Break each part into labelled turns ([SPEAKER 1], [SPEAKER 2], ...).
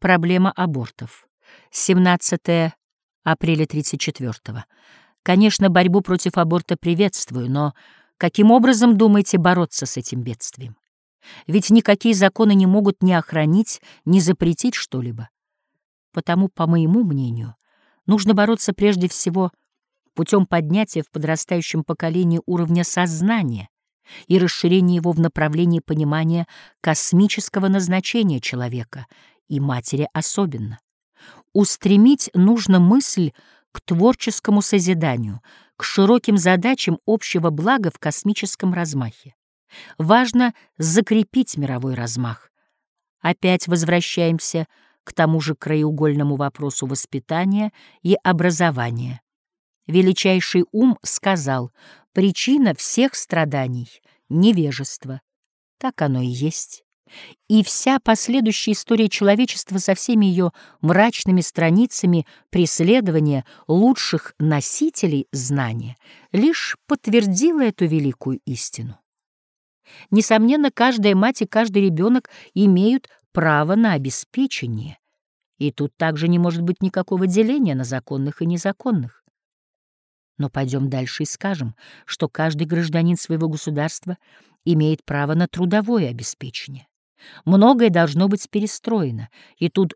[SPEAKER 1] Проблема абортов. 17 апреля 34 -го. Конечно, борьбу против аборта приветствую, но каким образом думаете бороться с этим бедствием? Ведь никакие законы не могут ни охранить, ни запретить что-либо. Потому, по моему мнению, нужно бороться прежде всего путем поднятия в подрастающем поколении уровня сознания и расширения его в направлении понимания космического назначения человека и матери особенно. Устремить нужно мысль к творческому созиданию, к широким задачам общего блага в космическом размахе. Важно закрепить мировой размах. Опять возвращаемся к тому же краеугольному вопросу воспитания и образования. Величайший ум сказал, причина всех страданий — невежество. Так оно и есть. И вся последующая история человечества со всеми ее мрачными страницами преследования лучших носителей знания лишь подтвердила эту великую истину. Несомненно, каждая мать и каждый ребенок имеют право на обеспечение, и тут также не может быть никакого деления на законных и незаконных. Но пойдем дальше и скажем, что каждый гражданин своего государства имеет право на трудовое обеспечение. Многое должно быть перестроено, и тут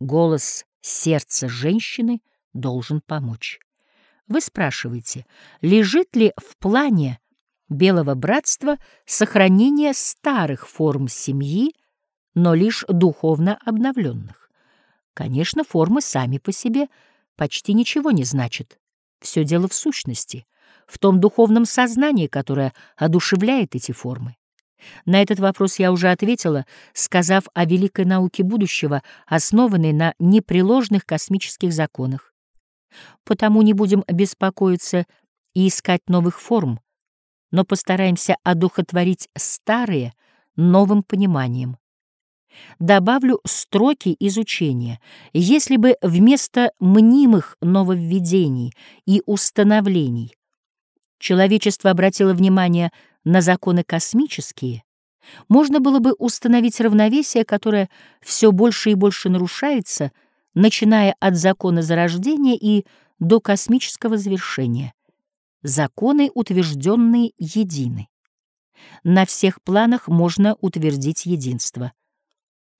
[SPEAKER 1] голос сердца женщины должен помочь. Вы спрашиваете, лежит ли в плане Белого Братства сохранение старых форм семьи, но лишь духовно обновленных? Конечно, формы сами по себе почти ничего не значат. Все дело в сущности, в том духовном сознании, которое одушевляет эти формы. На этот вопрос я уже ответила, сказав о великой науке будущего, основанной на непреложных космических законах. Потому не будем беспокоиться и искать новых форм, но постараемся одухотворить старые новым пониманием. Добавлю строки изучения. Если бы вместо мнимых нововведений и установлений человечество обратило внимание на законы космические, можно было бы установить равновесие, которое все больше и больше нарушается, начиная от закона зарождения и до космического завершения. Законы, утвержденные едины. На всех планах можно утвердить единство.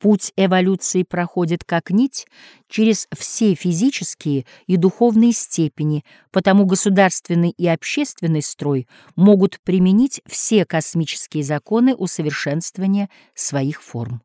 [SPEAKER 1] Путь эволюции проходит как нить через все физические и духовные степени, потому государственный и общественный строй могут применить все космические законы усовершенствования своих форм.